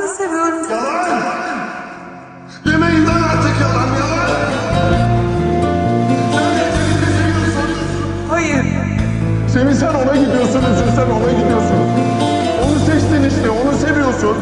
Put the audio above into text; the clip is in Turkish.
Ben de seviyorum. Yalan! Demeyin lan artık yalan yalan! Sen de seviyorsun. Hayır. Sevin sen ona gidiyorsun, üzül sen ona gidiyorsun. Onu seçtin işte, onu seviyorsun.